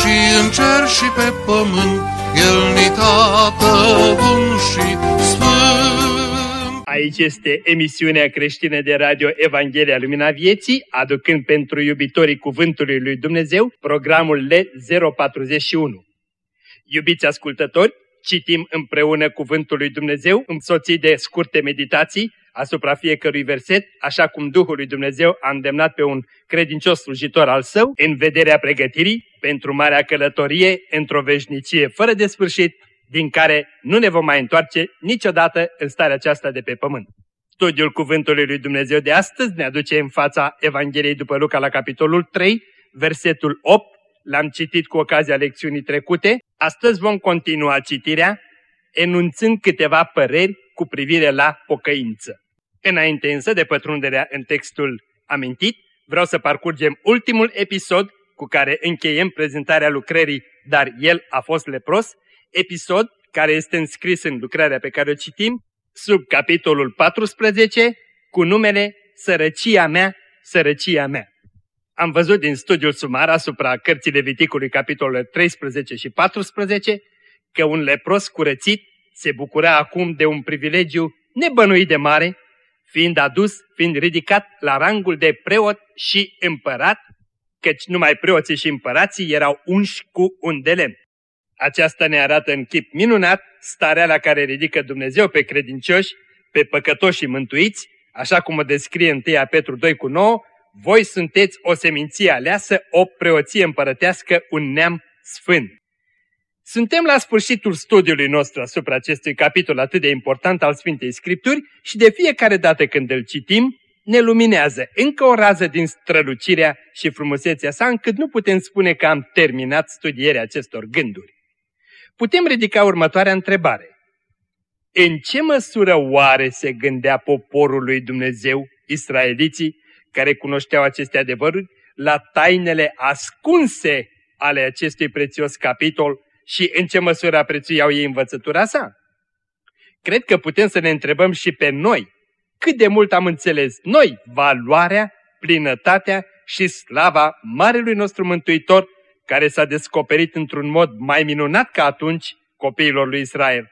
și în cer și pe pământ, El ni tată bun și sfânt. Aici este emisiunea creștină de radio Evanghelia Lumina Vieții, aducând pentru iubitorii Cuvântului Lui Dumnezeu programul L041. Iubiți ascultători, citim împreună Cuvântul Lui Dumnezeu, însoțit de scurte meditații asupra fiecărui verset, așa cum Duhul Lui Dumnezeu a îndemnat pe un credincios slujitor al său, în vederea pregătirii pentru marea călătorie într-o veșnicie fără de sfârșit, din care nu ne vom mai întoarce niciodată în starea aceasta de pe pământ. Studiul Cuvântului Lui Dumnezeu de astăzi ne aduce în fața Evangheliei după Luca la capitolul 3, versetul 8, l-am citit cu ocazia lecțiunii trecute. Astăzi vom continua citirea enunțând câteva păreri cu privire la pocăință. Înainte însă de pătrunderea în textul amintit, vreau să parcurgem ultimul episod cu care încheiem prezentarea lucrării, dar el a fost lepros, episod care este înscris în lucrarea pe care o citim, sub capitolul 14, cu numele Sărăcia mea, sărăcia mea. Am văzut din studiul sumar asupra cărții Leviticului capitolele 13 și 14 că un lepros curățit se bucura acum de un privilegiu nebănuit de mare, fiind adus, fiind ridicat la rangul de preot și împărat, căci numai preoții și împărații erau unși cu un de lemn. Aceasta ne arată în chip minunat starea la care ridică Dumnezeu pe credincioși, pe păcătoși și mântuiți, așa cum o descrie 1 Petru 2 cu 9, voi sunteți o seminție aleasă, o preoție împărătească, un neam sfânt. Suntem la sfârșitul studiului nostru asupra acestui capitol atât de important al Sfintei Scripturi și de fiecare dată când îl citim, ne luminează încă o rază din strălucirea și frumusețea sa, încât nu putem spune că am terminat studierea acestor gânduri. Putem ridica următoarea întrebare. În ce măsură oare se gândea poporul lui Dumnezeu, israeliții, care cunoșteau aceste adevăruri, la tainele ascunse ale acestui prețios capitol și în ce măsură aprețuiau ei învățătura sa? Cred că putem să ne întrebăm și pe noi cât de mult am înțeles noi valoarea, plinătatea și slava Marelui nostru Mântuitor, care s-a descoperit într-un mod mai minunat ca atunci copiilor lui Israel.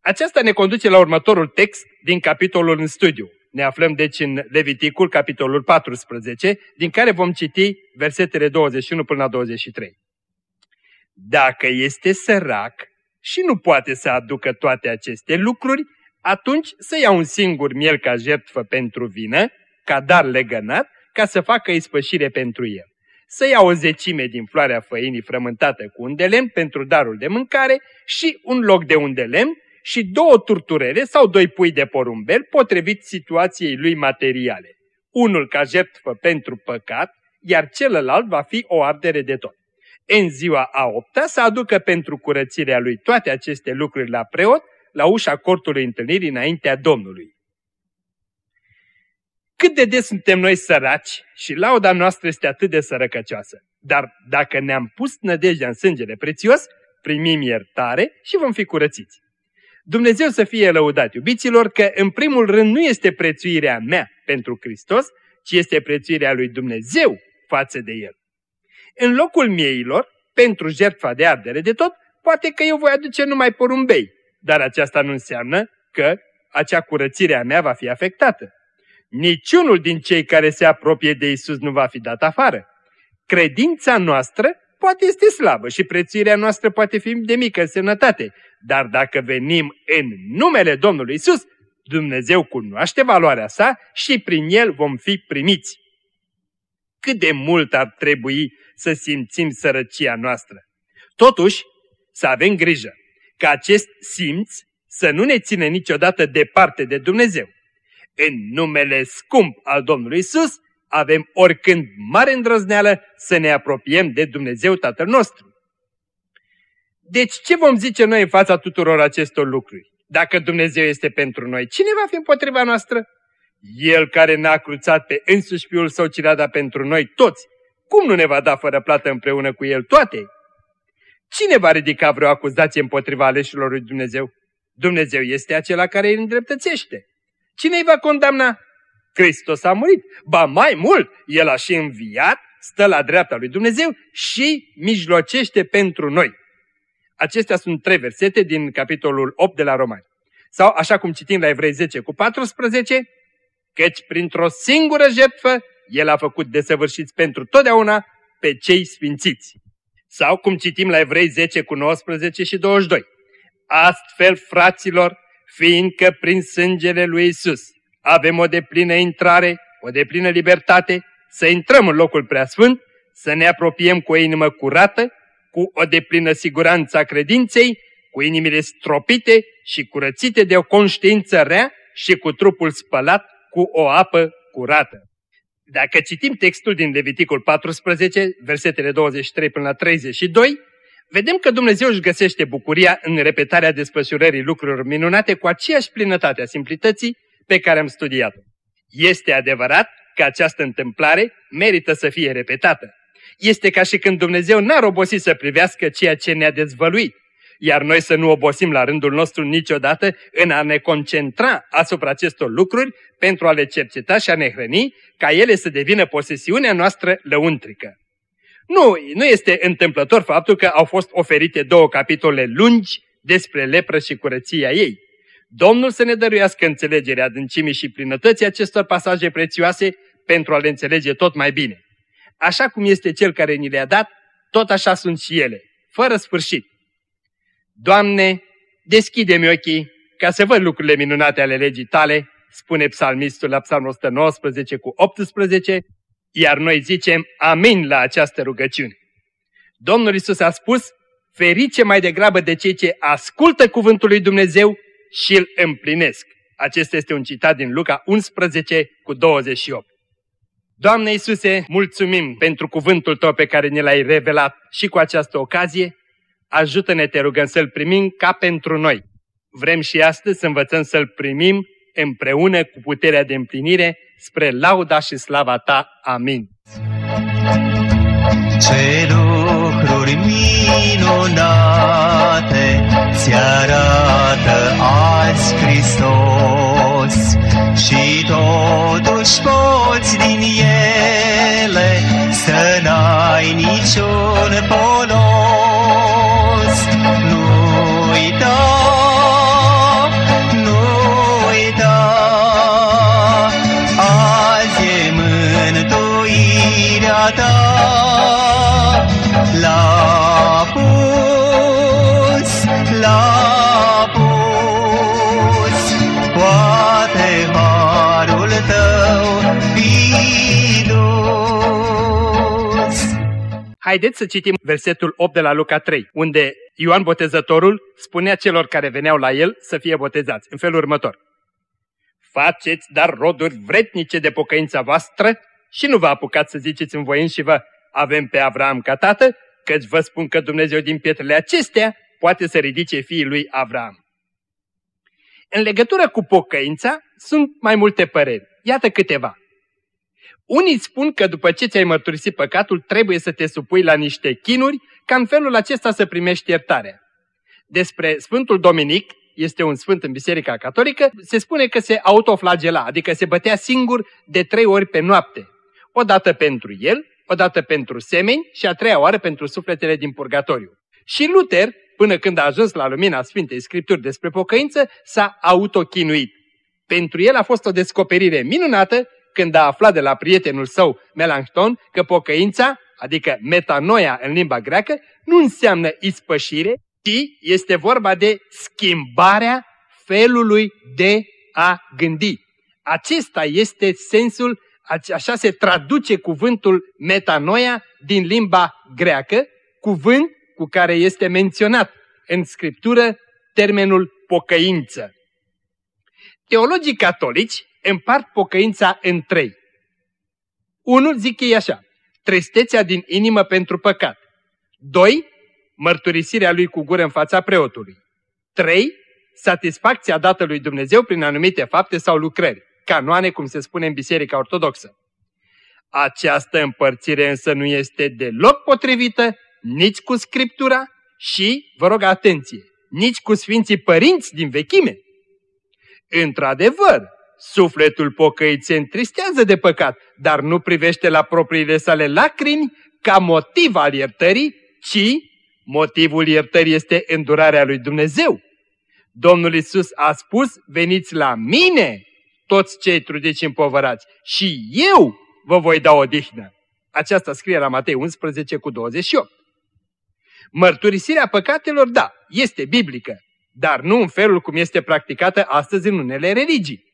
Aceasta ne conduce la următorul text din capitolul în studiu. Ne aflăm deci în Leviticul, capitolul 14, din care vom citi versetele 21 până la 23. Dacă este sărac și nu poate să aducă toate aceste lucruri, atunci să ia un singur miel ca jertfă pentru vină, ca dar legănat, ca să facă ispășire pentru el. Să ia o zecime din floarea făinii frământată cu un de lemn pentru darul de mâncare și un loc de un de lemn și două turturere sau doi pui de porumbel potrivit situației lui materiale. Unul ca jertfă pentru păcat, iar celălalt va fi o ardere de tot. În ziua a opta să aducă pentru curățirea lui toate aceste lucruri la preot, la ușa cortului întâlnirii înaintea Domnului. Cât de des suntem noi săraci și lauda noastră este atât de sărăcăcioasă. Dar dacă ne-am pus nădejdea în sângele prețios, primim iertare și vom fi curățiți. Dumnezeu să fie lăudat, iubiților, că în primul rând nu este prețuirea mea pentru Hristos, ci este prețuirea lui Dumnezeu față de El. În locul mieilor, pentru jertfa de ardere de tot, poate că eu voi aduce numai porumbei, dar aceasta nu înseamnă că acea curățire a mea va fi afectată. Niciunul din cei care se apropie de Isus nu va fi dat afară. Credința noastră poate este slabă și prețuirea noastră poate fi de mică sănătate, dar dacă venim în numele Domnului Isus, Dumnezeu cunoaște valoarea sa și prin el vom fi primiți. Cât de mult ar trebui să simțim sărăcia noastră. Totuși, să avem grijă ca acest simț să nu ne ține niciodată departe de Dumnezeu. În numele scump al Domnului Isus, avem oricând mare îndrăzneală să ne apropiem de Dumnezeu Tatăl nostru. Deci ce vom zice noi în fața tuturor acestor lucruri? Dacă Dumnezeu este pentru noi, cine va fi împotriva noastră? El care ne-a cruțat pe însuși Fiul Său ce dat pentru noi toți, cum nu ne va da fără plată împreună cu El toate? Cine va ridica vreo acuzație împotriva aleșilor lui Dumnezeu? Dumnezeu este acela care îi îndreptățește. Cine îi va condamna? Hristos a murit. Ba mai mult, El a și înviat, stă la dreapta lui Dumnezeu și mijlocește pentru noi. Acestea sunt trei versete din capitolul 8 de la Romani. Sau, așa cum citim la Evrei 10 cu 14, căci printr-o singură jertfă El a făcut desăvârșiți pentru totdeauna pe cei sfințiți. Sau, cum citim la Evrei 10 cu 19 și 22, Astfel, fraților, fiindcă prin sângele lui Isus avem o deplină intrare, o deplină libertate, să intrăm în locul preasfânt, să ne apropiem cu o inimă curată, cu o deplină siguranță a credinței, cu inimile stropite și curățite de o conștiință rea și cu trupul spălat cu o apă curată. Dacă citim textul din Leviticul 14, versetele 23 până la 32, vedem că Dumnezeu își găsește bucuria în repetarea desfășurării lucrurilor minunate cu aceeași plinătate a simplității pe care am studiat-o. Este adevărat că această întâmplare merită să fie repetată. Este ca și când Dumnezeu n-ar obosi să privească ceea ce ne-a dezvăluit, iar noi să nu obosim la rândul nostru niciodată în a ne concentra asupra acestor lucruri pentru a le cerceta și a ne hrăni, ca ele să devină posesiunea noastră lăuntrică. Nu, nu este întâmplător faptul că au fost oferite două capitole lungi despre lepră și curăția ei. Domnul să ne dăruiască înțelegerea adâncimii și plinătății acestor pasaje prețioase pentru a le înțelege tot mai bine. Așa cum este Cel care ni le-a dat, tot așa sunt și ele, fără sfârșit. Doamne, deschide-mi ochii ca să văd lucrurile minunate ale legii tale, spune psalmistul la psalmul 119 cu 18, iar noi zicem amin la această rugăciune. Domnul Isus a spus, ferice mai degrabă de cei ce ascultă cuvântul lui Dumnezeu și îl împlinesc. Acesta este un citat din Luca 11 cu 28. Doamne Iisuse, mulțumim pentru cuvântul Tău pe care ne l-ai revelat și cu această ocazie. Ajută-ne, te rugăm, să-L primim ca pentru noi. Vrem și astăzi să învățăm să-L primim împreună cu puterea de împlinire spre lauda și slava Ta. Amin. Ce lucruri minunate ți arată azi Hristos și totuși poți din ele să n-ai niciun polos. Haideți să citim versetul 8 de la Luca 3, unde Ioan Botezătorul spunea celor care veneau la el să fie botezați în felul următor. Faceți dar roduri vretnice de pocăința voastră și nu vă apucați să ziceți în voi și vă avem pe Avram ca tată, căci vă spun că Dumnezeu din pietrele acestea poate să ridice fiii lui Avram. În legătură cu pocăința sunt mai multe păreri. Iată câteva. Unii spun că după ce ți-ai mărturisit păcatul, trebuie să te supui la niște chinuri, ca în felul acesta să primești iertarea. Despre Sfântul Dominic, este un sfânt în Biserica Catolică, se spune că se autoflagela, adică se bătea singur de trei ori pe noapte. O dată pentru el, o dată pentru semeni și a treia oară pentru sufletele din purgatoriu. Și Luther, până când a ajuns la lumina Sfintei Scripturi despre pocăință, s-a autochinuit. Pentru el a fost o descoperire minunată când a aflat de la prietenul său, Melanchthon, că pocăința, adică metanoia în limba greacă, nu înseamnă ispășire, ci este vorba de schimbarea felului de a gândi. Acesta este sensul, așa se traduce cuvântul metanoia din limba greacă, cuvânt cu care este menționat în Scriptură termenul pocăință. Teologii catolici împart pocăința în trei. Unul zic ei așa, tristețea din inimă pentru păcat. Doi, mărturisirea lui cu gură în fața preotului. Trei, satisfacția dată lui Dumnezeu prin anumite fapte sau lucrări, canoane, cum se spune în Biserica Ortodoxă. Această împărțire însă nu este deloc potrivită nici cu Scriptura și, vă rog atenție, nici cu Sfinții Părinți din vechime. Într-adevăr, sufletul pocăit se întristează de păcat, dar nu privește la propriile sale lacrimi ca motiv al iertării, ci motivul iertării este îndurarea lui Dumnezeu. Domnul Isus a spus, veniți la mine, toți cei trudiți împovărați, și eu vă voi da odihnă. Aceasta scrie la Matei 11 cu 28. Mărturisirea păcatelor, da, este biblică, dar nu în felul cum este practicată astăzi în unele religii.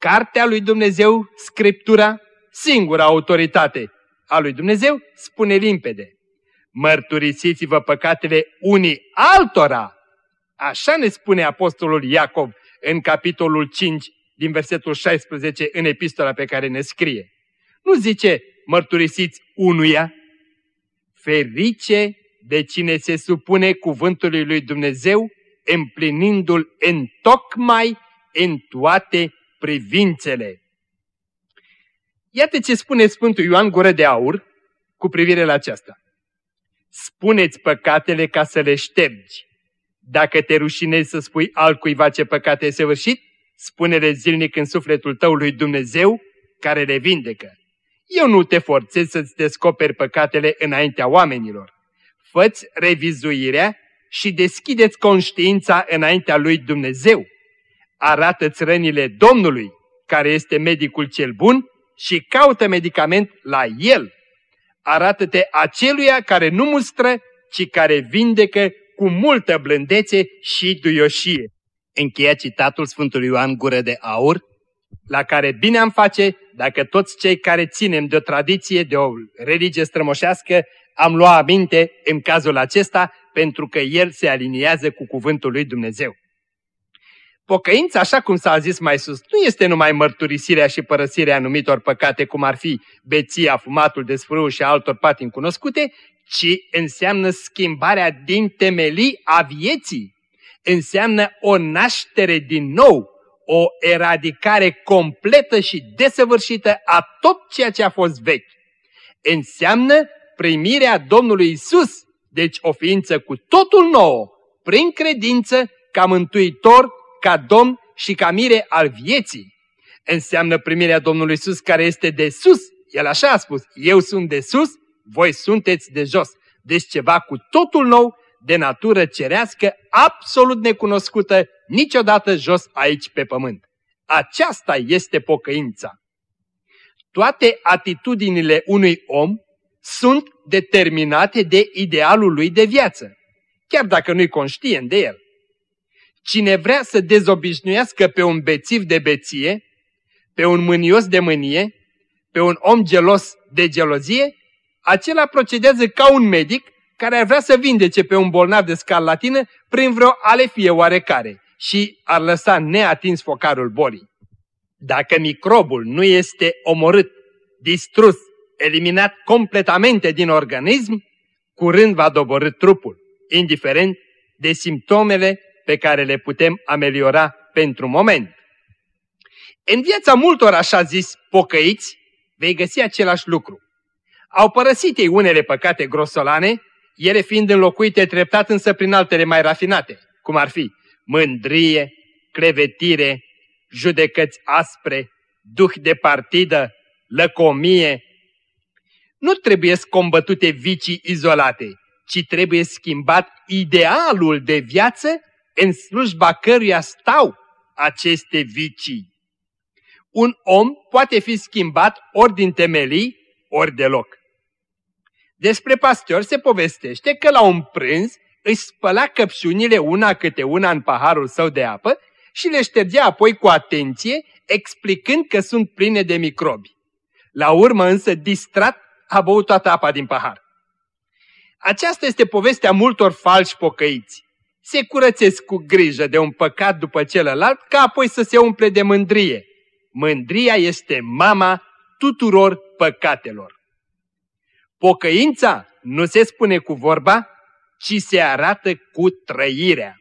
Cartea lui Dumnezeu, Scriptura, singura autoritate a lui Dumnezeu, spune limpede. Mărturisiți-vă păcatele unii altora. Așa ne spune Apostolul Iacov în capitolul 5 din versetul 16 în epistola pe care ne scrie. Nu zice mărturisiți unuia, ferice de cine se supune cuvântului lui Dumnezeu, împlinindu-l în tocmai în toate privințele. Iată ce spune Sfântul Ioan Gură de Aur cu privire la aceasta. Spuneți păcatele ca să le ștergi. Dacă te rușinezi să spui altcuiva ce păcate ai săvârșit, spune-le zilnic în sufletul tău lui Dumnezeu care le vindecă. Eu nu te forțez să-ți descoperi păcatele înaintea oamenilor. Făți revizuirea și deschideți conștiința înaintea lui Dumnezeu. Arată-ți rănile Domnului, care este medicul cel bun, și caută medicament la El. Arată-te aceluia care nu mustră, ci care vindecă cu multă blândețe și duioșie. Încheia citatul Sfântului Ioan Gură de Aur, la care bine am face dacă toți cei care ținem de o tradiție, de o religie strămoșească, am luat aminte în cazul acesta, pentru că el se aliniază cu cuvântul lui Dumnezeu. Pocăința, așa cum s-a zis mai sus, nu este numai mărturisirea și părăsirea anumitor păcate, cum ar fi beția, fumatul de sfârâu și altor patini cunoscute, ci înseamnă schimbarea din temelii a vieții. Înseamnă o naștere din nou, o eradicare completă și desăvârșită a tot ceea ce a fost vechi. Înseamnă primirea Domnului Isus, deci o ființă cu totul nouă, prin credință, ca mântuitor, ca domn și ca mire al vieții. Înseamnă primirea Domnului Isus care este de sus. El așa a spus, eu sunt de sus, voi sunteți de jos. Deci ceva cu totul nou, de natură cerească, absolut necunoscută, niciodată jos aici pe pământ. Aceasta este pocăința. Toate atitudinile unui om sunt determinate de idealul lui de viață, chiar dacă nu-i conștient de el. Cine vrea să dezobișnuiască pe un bețiv de beție, pe un mânios de mânie, pe un om gelos de gelozie, acela procedează ca un medic care ar vrea să vindece pe un bolnav de scarlatină prin vreo alefie oarecare și ar lăsa neatins focarul bolii. Dacă microbul nu este omorât, distrus, eliminat completamente din organism, curând va doborâ trupul, indiferent de simptomele pe care le putem ameliora pentru moment. În viața multor așa zis pocăiți, vei găsi același lucru. Au părăsit ei unele păcate grosolane, ele fiind înlocuite treptat însă prin altele mai rafinate, cum ar fi mândrie, crevetire, judecăți aspre, duh de partidă, lăcomie. Nu trebuie combătute vicii izolate, ci trebuie schimbat idealul de viață în slujba căruia stau aceste vicii. Un om poate fi schimbat ori din temelii, ori deloc. Despre pastor se povestește că la un prânz își spăla căpșunile una câte una în paharul său de apă și le ștergea apoi cu atenție, explicând că sunt pline de microbi. La urmă însă, distrat, a băut toată apa din pahar. Aceasta este povestea multor falși pocăiți. Se curățesc cu grijă de un păcat după celălalt, ca apoi să se umple de mândrie. Mândria este mama tuturor păcatelor. Pocăința nu se spune cu vorba, ci se arată cu trăirea.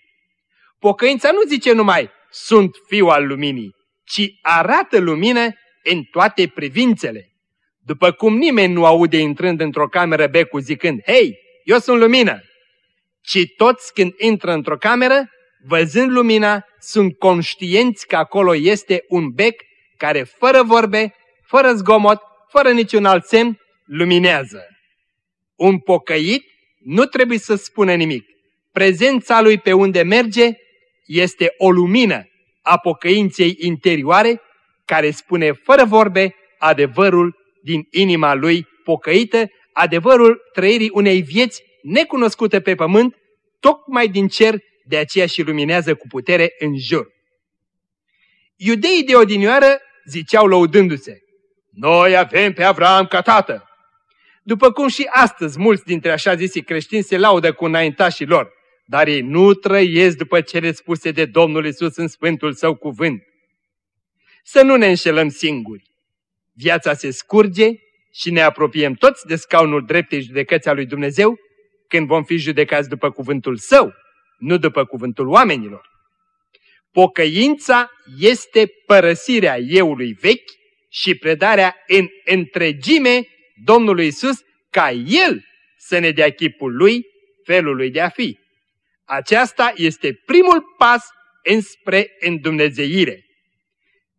Pocăința nu zice numai, sunt fiu al luminii, ci arată lumină în toate privințele. După cum nimeni nu aude intrând într-o cameră becul zicând, Hei, eu sunt lumină! Ci toți când intră într-o cameră, văzând lumina, sunt conștienți că acolo este un bec care fără vorbe, fără zgomot, fără niciun alt semn, luminează. Un pocăit nu trebuie să spună nimic. Prezența lui pe unde merge este o lumină a pocăinței interioare care spune fără vorbe adevărul din inima lui pocăită, adevărul trăirii unei vieți necunoscute pe pământ, tocmai din cer, de aceea și luminează cu putere în jur. Iudeii de odinioară ziceau lăudându-se, Noi avem pe Avram ca tată. După cum și astăzi mulți dintre așa zisii creștini se laudă cu înaintașii lor, dar ei nu trăiesc după cele spuse de Domnul Isus în Sfântul Său cuvânt. Să nu ne înșelăm singuri. Viața se scurge și ne apropiem toți de scaunul dreptei judecății a lui Dumnezeu când vom fi judecați după cuvântul Său, nu după cuvântul oamenilor. Pocăința este părăsirea euului vechi și predarea în întregime Domnului Isus ca El să ne dea chipul Lui, felul Lui de a fi. Aceasta este primul pas înspre îndumnezeire.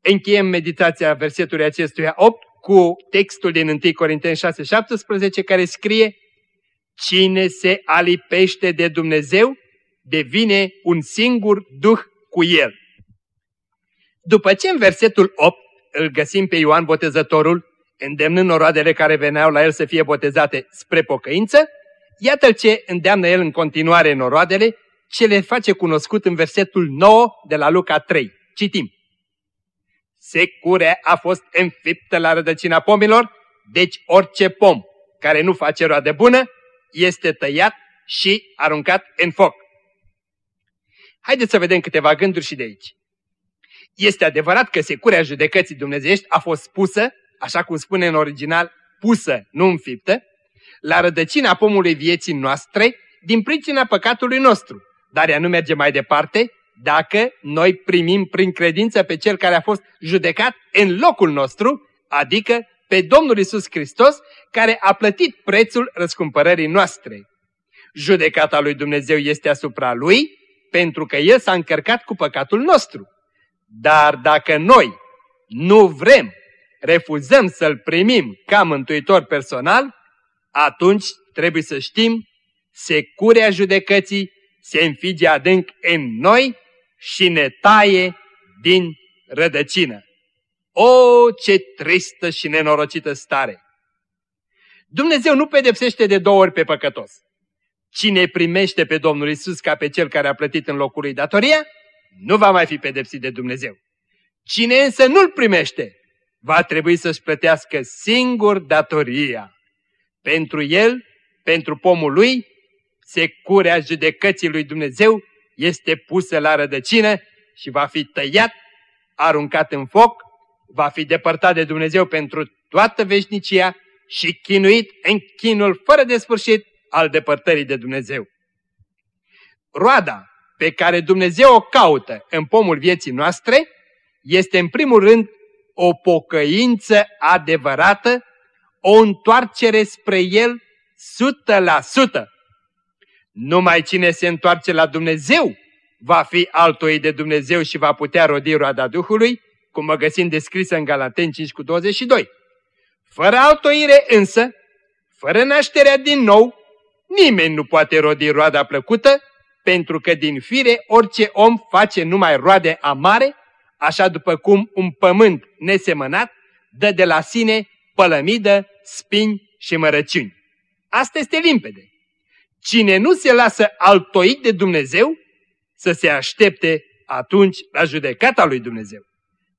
Încheiem meditația versetului acestuia 8 cu textul din 1 Corinteni 6, 17 care scrie Cine se alipește de Dumnezeu devine un singur duh cu el. După ce în versetul 8 îl găsim pe Ioan Botezătorul, îndemnând noroadele care veneau la el să fie botezate spre pocăință, iată ce îndeamnă el în continuare noroadele, ce le face cunoscut în versetul 9 de la Luca 3. Citim. Securea a fost înfiptă la rădăcina pomilor, deci orice pom care nu face roade bună este tăiat și aruncat în foc. Haideți să vedem câteva gânduri și de aici. Este adevărat că securea judecății dumnezeiești a fost pusă, așa cum spune în original, pusă, nu înfiptă, la rădăcina pomului vieții noastre din pricina păcatului nostru. Dar ea nu merge mai departe dacă noi primim prin credință pe Cel care a fost judecat în locul nostru, adică pe Domnul Isus Hristos, care a plătit prețul răscumpărării noastre. Judecata lui Dumnezeu este asupra Lui, pentru că El s-a încărcat cu păcatul nostru. Dar dacă noi nu vrem, refuzăm să-L primim ca mântuitor personal, atunci trebuie să știm, securea judecății se înfige adânc în noi și ne taie din rădăcină. O, ce tristă și nenorocită stare! Dumnezeu nu pedepsește de două ori pe păcătos. Cine primește pe Domnul Isus ca pe cel care a plătit în locul lui datoria, nu va mai fi pedepsit de Dumnezeu. Cine însă nu-l primește, va trebui să-și plătească singur datoria. Pentru el, pentru pomul lui, securea judecății lui Dumnezeu este pusă la rădăcină și va fi tăiat, aruncat în foc, va fi depărtat de Dumnezeu pentru toată veșnicia și chinuit în chinul fără de sfârșit al depărtării de Dumnezeu. Roada pe care Dumnezeu o caută în pomul vieții noastre este în primul rând o pocăință adevărată, o întoarcere spre El sută la sută. Numai cine se întoarce la Dumnezeu va fi altoi de Dumnezeu și va putea rodi roada Duhului, cum mă găsim descrisă în Galaten 5 cu 22. Fără altoire însă, fără nașterea din nou, nimeni nu poate rodi roada plăcută, pentru că din fire orice om face numai roade amare, așa după cum un pământ nesemănat dă de la sine pălămidă, spini și mărăciuni. Asta este limpede. Cine nu se lasă altoit de Dumnezeu, să se aștepte atunci la judecata lui Dumnezeu.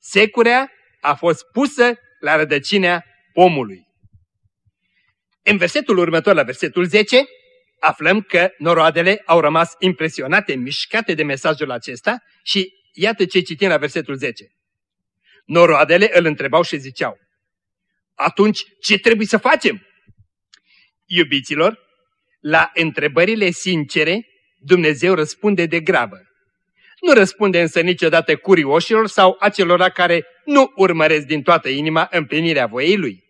Securea a fost pusă la rădăcinea pomului. În versetul următor, la versetul 10, aflăm că noroadele au rămas impresionate, mișcate de mesajul acesta și iată ce citim la versetul 10. Noroadele îl întrebau și ziceau, Atunci, ce trebuie să facem? Iubiților, la întrebările sincere, Dumnezeu răspunde de grabă. Nu răspunde însă niciodată curioșilor sau acelora care nu urmăresc din toată inima împlinirea voiei Lui.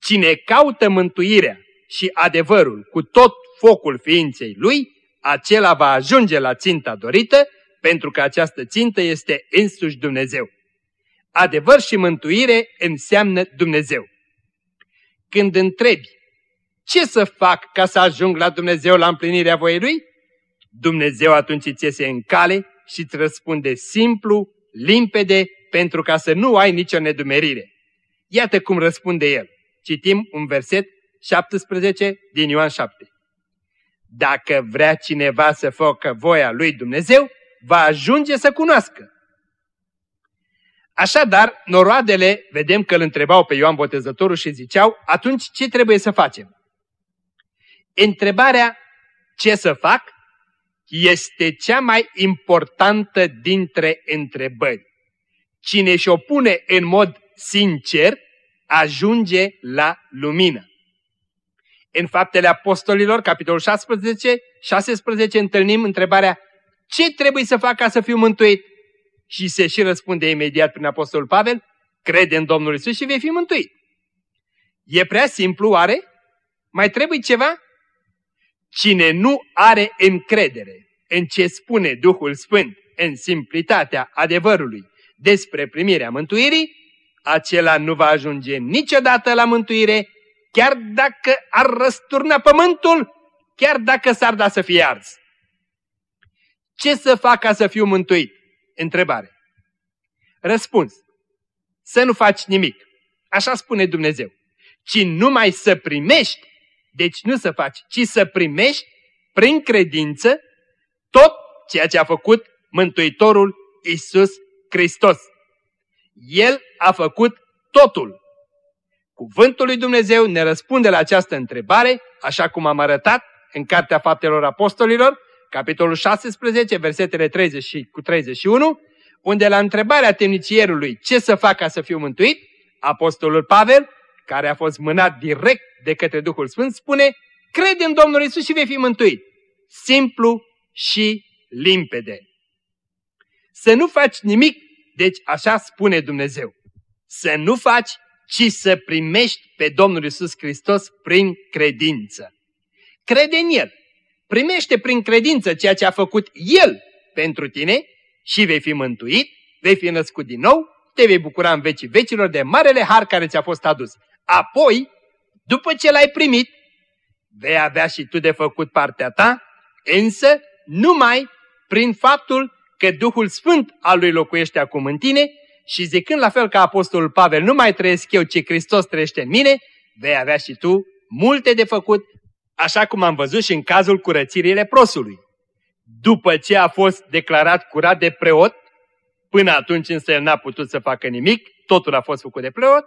Cine caută mântuirea și adevărul cu tot focul ființei Lui, acela va ajunge la ținta dorită, pentru că această țintă este însuși Dumnezeu. Adevăr și mântuire înseamnă Dumnezeu. Când întrebi, ce să fac ca să ajung la Dumnezeu la împlinirea voiei Lui? Dumnezeu atunci ți se în cale și îți răspunde simplu, limpede, pentru ca să nu ai nicio nedumerire. Iată cum răspunde El. Citim un verset 17 din Ioan 7. Dacă vrea cineva să facă voia lui Dumnezeu, va ajunge să cunoască. Așadar, noroadele, vedem că îl întrebau pe Ioan Botezătorul și ziceau, atunci ce trebuie să facem? Întrebarea ce să fac este cea mai importantă dintre întrebări. Cine își opune în mod sincer, ajunge la lumină. În Faptele Apostolilor, capitolul 16, 16, întâlnim întrebarea ce trebuie să fac ca să fiu mântuit? Și se și răspunde imediat prin Apostolul Pavel, crede în Domnul Isus și vei fi mântuit. E prea simplu, oare? Mai trebuie ceva? Cine nu are încredere în ce spune Duhul Sfânt, în simplitatea adevărului despre primirea mântuirii, acela nu va ajunge niciodată la mântuire, chiar dacă ar răsturna pământul, chiar dacă s-ar da să fie ars. Ce să fac ca să fiu mântuit? Întrebare. Răspuns. Să nu faci nimic. Așa spune Dumnezeu. Ci numai să primești, deci nu să faci, ci să primești prin credință tot ceea ce a făcut Mântuitorul Isus Hristos. El a făcut totul. Cuvântul lui Dumnezeu ne răspunde la această întrebare, așa cum am arătat în Cartea Faptelor Apostolilor, capitolul 16, versetele 30 cu 31, unde la întrebarea temnicierului ce să fac ca să fiu mântuit, Apostolul Pavel, care a fost mânat direct de către Duhul Sfânt, spune, crede în Domnul Isus și vei fi mântuit. Simplu și limpede. Să nu faci nimic, deci așa spune Dumnezeu. Să nu faci, ci să primești pe Domnul Isus Hristos prin credință. Crede în El primește prin credință ceea ce a făcut El pentru tine și vei fi mântuit, vei fi născut din nou, te vei bucura în vecii vecilor de marele har care ți-a fost adus. Apoi, după ce l-ai primit, vei avea și tu de făcut partea ta, însă numai prin faptul că Duhul Sfânt al lui locuiește acum în tine și zicând la fel ca Apostolul Pavel, nu mai trăiesc eu, ci Hristos trăiește în mine, vei avea și tu multe de făcut așa cum am văzut și în cazul curățirii leprosului. După ce a fost declarat curat de preot, până atunci însă el n-a putut să facă nimic, totul a fost făcut de preot,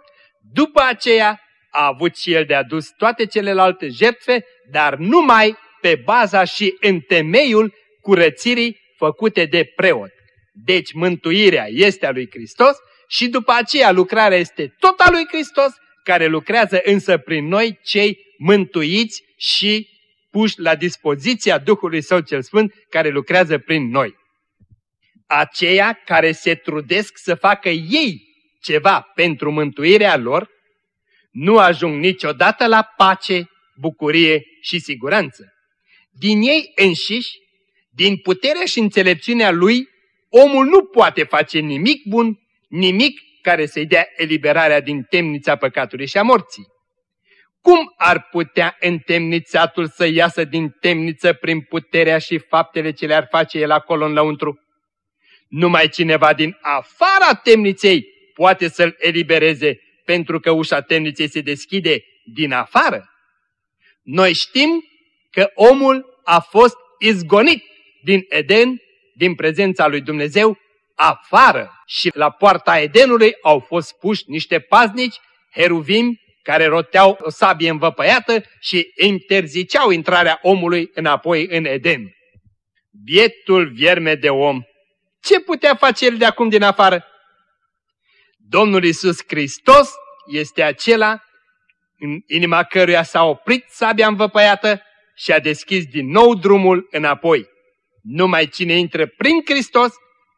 după aceea a avut și el de adus toate celelalte jertfe, dar numai pe baza și în temeiul curățirii făcute de preot. Deci mântuirea este a lui Hristos și după aceea lucrarea este tot a lui Hristos, care lucrează însă prin noi cei mântuiți și puși la dispoziția Duhului Său cel Sfânt care lucrează prin noi. Aceia care se trudesc să facă ei ceva pentru mântuirea lor, nu ajung niciodată la pace, bucurie și siguranță. Din ei înșiși, din puterea și înțelepciunea lui, omul nu poate face nimic bun, nimic care să-i dea eliberarea din temnița păcatului și a morții. Cum ar putea întemnițatul să iasă din temniță prin puterea și faptele ce le-ar face el acolo în lăuntru? Numai cineva din afara temniței poate să-l elibereze, pentru că ușa temniței se deschide din afară. Noi știm că omul a fost izgonit din Eden, din prezența lui Dumnezeu, afară și la poarta Edenului au fost puși niște paznici, heruvimi, care roteau o sabie învăpăiată și interziceau intrarea omului înapoi în Eden. Bietul vierme de om, ce putea face el de acum din afară? Domnul Isus Hristos este acela în inima căruia s-a oprit sabia învăpăiată și a deschis din nou drumul înapoi. Numai cine intră prin Hristos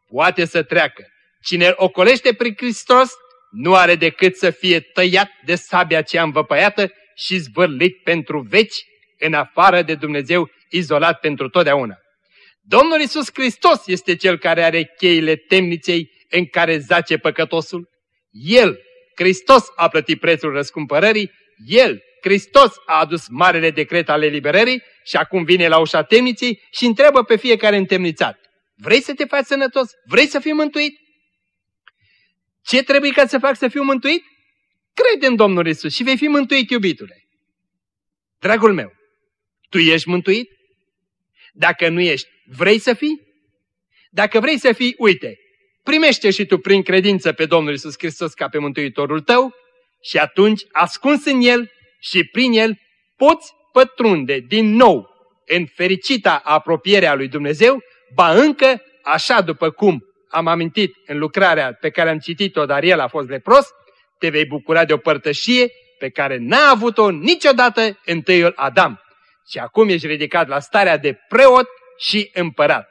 poate să treacă. Cine îl ocolește prin Hristos nu are decât să fie tăiat de sabia cea învăpăiată și zvârlit pentru veci în afară de Dumnezeu, izolat pentru totdeauna. Domnul Isus Hristos este Cel care are cheile temniței în care zace păcătosul. El, Hristos, a plătit prețul răscumpărării, El, Hristos, a adus marele decret al eliberării și acum vine la ușa temniței și întreabă pe fiecare întemnițat. Vrei să te faci sănătos? Vrei să fii mântuit? Ce trebuie ca să fac să fiu mântuit? Crede în Domnul Isus și vei fi mântuit, iubitule. Dragul meu, tu ești mântuit? Dacă nu ești, vrei să fii? Dacă vrei să fii, uite, primește și tu prin credință pe Domnul Isus Hristos ca pe Mântuitorul tău și atunci, ascuns în El și prin El, poți pătrunde din nou în fericita apropiere a lui Dumnezeu, ba încă, așa după cum am amintit în lucrarea pe care am citit-o, dar el a fost lepros, te vei bucura de o părtășie pe care n-a avut-o niciodată întâiul Adam. Și acum ești ridicat la starea de preot și împărat.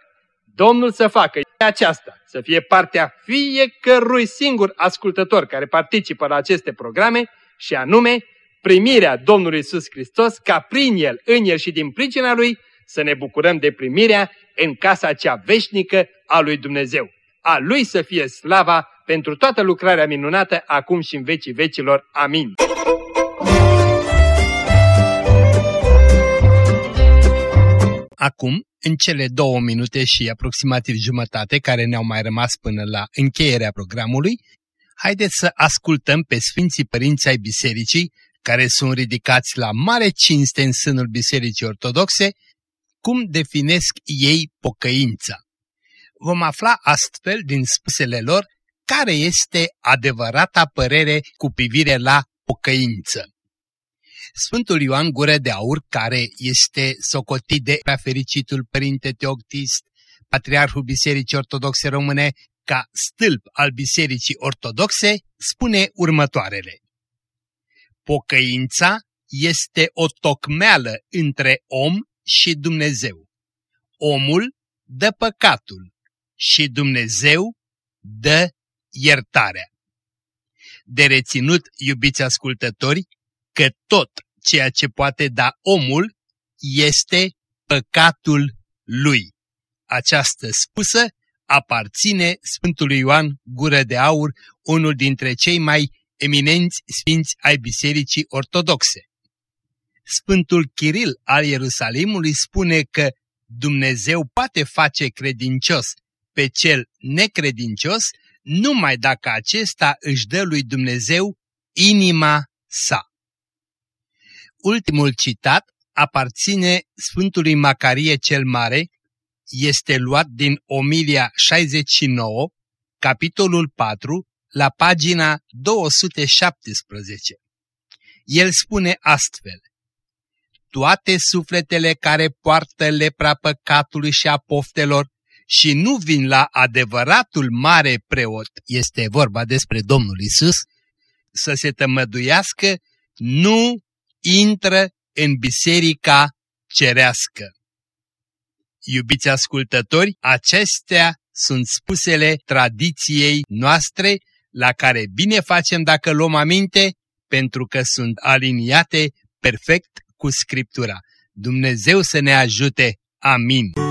Domnul să facă aceasta, să fie partea fiecărui singur ascultător care participă la aceste programe și anume primirea Domnului Isus Hristos ca prin El, în El și din pricina Lui să ne bucurăm de primirea în casa cea veșnică a lui Dumnezeu. A Lui să fie slava pentru toată lucrarea minunată acum și în vecii vecilor. Amin. Acum, în cele două minute și aproximativ jumătate care ne-au mai rămas până la încheierea programului, haideți să ascultăm pe Sfinții Părinți ai Bisericii, care sunt ridicați la mare cinste în sânul Bisericii Ortodoxe, cum definesc ei pocăința. Vom afla astfel din spusele lor care este adevărata părere cu privire la pocăință. Sfântul Ioan Gură de Aur, care este socotit de prea fericitul Părinte Teoctist, Patriarhul Bisericii Ortodoxe Române, ca stâlp al Bisericii Ortodoxe, spune următoarele. Pocăința este o tocmeală între om și Dumnezeu. Omul dă păcatul și Dumnezeu dă iertarea. De reținut, iubiți ascultători, că tot ceea ce poate da omul este păcatul lui. Această spusă aparține Sfântului Ioan Gură de Aur, unul dintre cei mai eminenți sfinți ai Bisericii Ortodoxe. Sfântul Chiril al Ierusalimului spune că Dumnezeu poate face credincios pe cel necredincios numai dacă acesta își dă lui Dumnezeu inima sa. Ultimul citat aparține Sfântului Macarie cel Mare, este luat din Omilia 69, capitolul 4, la pagina 217. El spune astfel, Toate sufletele care poartă lepra păcatului și a poftelor și nu vin la adevăratul mare preot, este vorba despre Domnul Isus, să se tămăduiască, nu intră în biserica cerească. Iubiți ascultători, acestea sunt spusele tradiției noastre la care bine facem dacă luăm aminte, pentru că sunt aliniate perfect cu Scriptura. Dumnezeu să ne ajute. Amin.